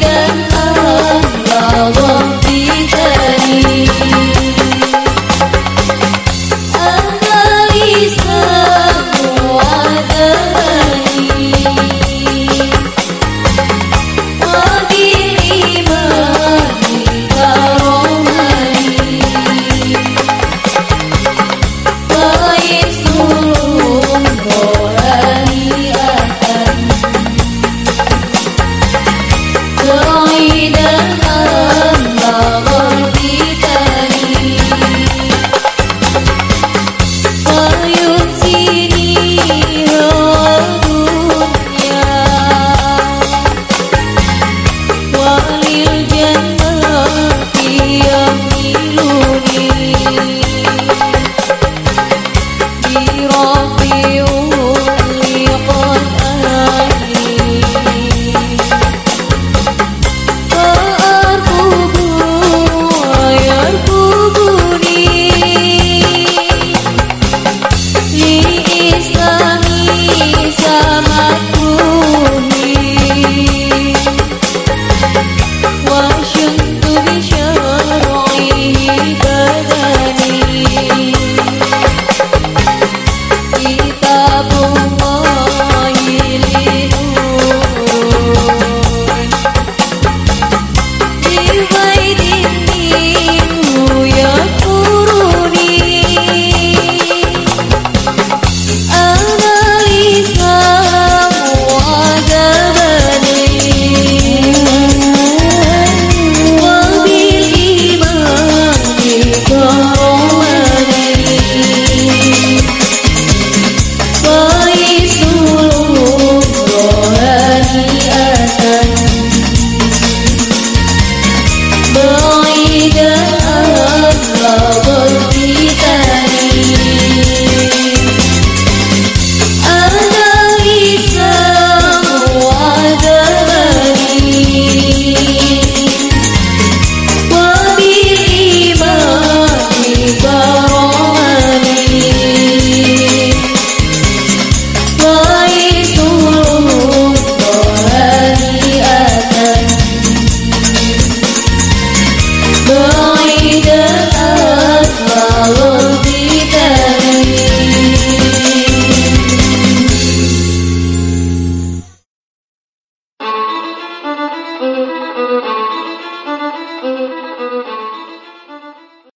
need